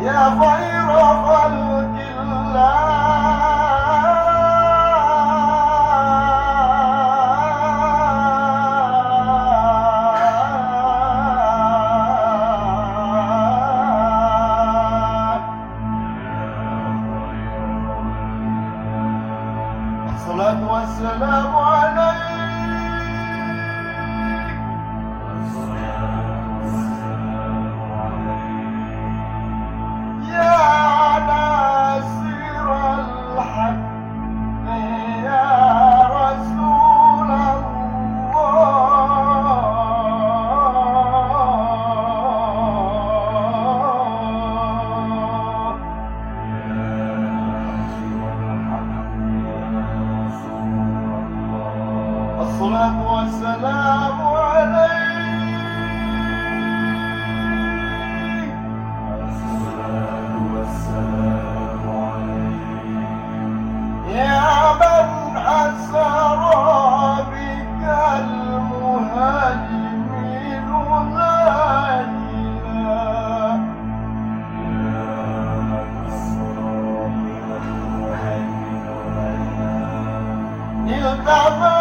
يا خير خلق الله. الصلاة والسلام عليك. يا من بك المهيمن Never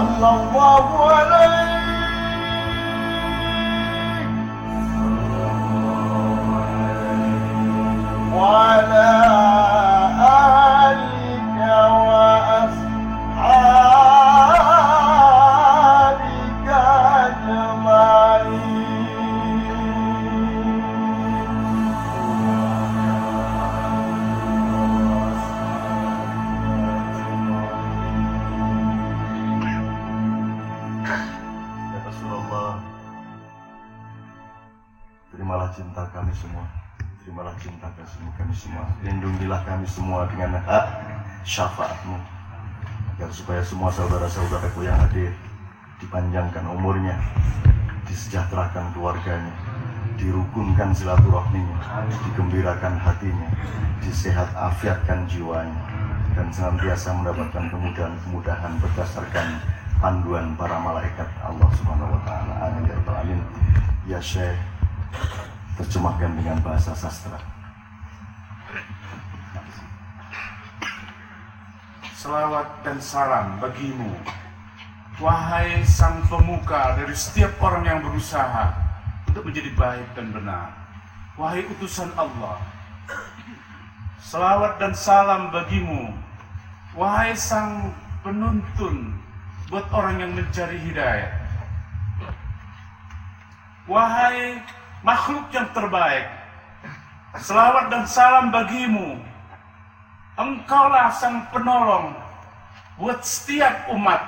صلى الله عليه وعلى Terimalah cinta kami semua Terimalah cinta kami semua Lindungilah kami semua dengan hak syafaatmu Agar supaya semua saudara-saudaraku yang hadir Dipanjangkan umurnya Disejahterakan keluarganya Dirukunkan silaturahminya Digembirakan hatinya Disehat afiatkan jiwanya Dan senantiasa mendapatkan kemudahan-kemudahan Berdasarkan panduan para malaikat Allah Subhanahu wa taala. Amin ya. Ya Syekh, terjemahkan dengan bahasa sastra. Selawat dan salam bagimu Wahai sang pemuka dari setiap orang yang berusaha untuk menjadi baik dan benar. Wahai utusan Allah. Selawat dan salam bagimu. Wahai sang penuntun buat orang yang mencari hidayah. Wahai makhluk yang terbaik. Selawat dan salam bagimu. Engkaulah sang penolong buat setiap umat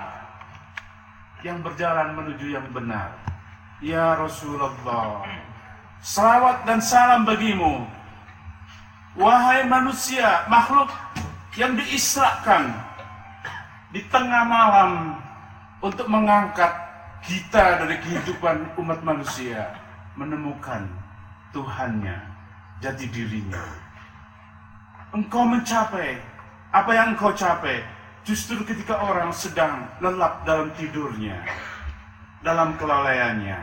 yang berjalan menuju yang benar. Ya Rasulullah, salawat dan salam bagimu. Wahai manusia, makhluk yang diisrakan di tengah malam untuk mengangkat kita dari kehidupan umat manusia menemukan Tuhannya, jati dirinya. Engkau mencapai apa yang engkau capai Justru ketika orang sedang lelap dalam tidurnya, dalam kelalaiannya,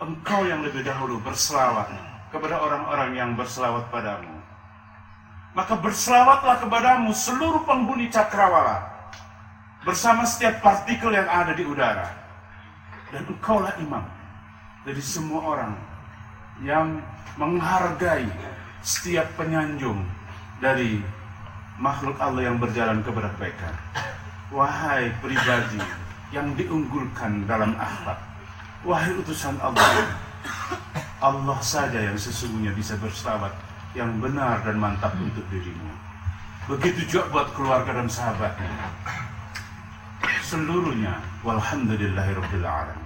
engkau yang lebih dahulu berselawat kepada orang-orang yang berselawat padamu. Maka berselawatlah kepadamu seluruh penghuni cakrawala bersama setiap partikel yang ada di udara. Dan engkaulah imam dari semua orang yang menghargai setiap penyanjung dari makhluk Allah yang berjalan kepada kebaikan. Wahai pribadi yang diunggulkan dalam akhlak. Wahai utusan Allah. Allah saja yang sesungguhnya bisa berselawat yang benar dan mantap untuk dirimu. Begitu juga buat keluarga dan sahabatnya. Seluruhnya walhamdulillahirabbil alamin.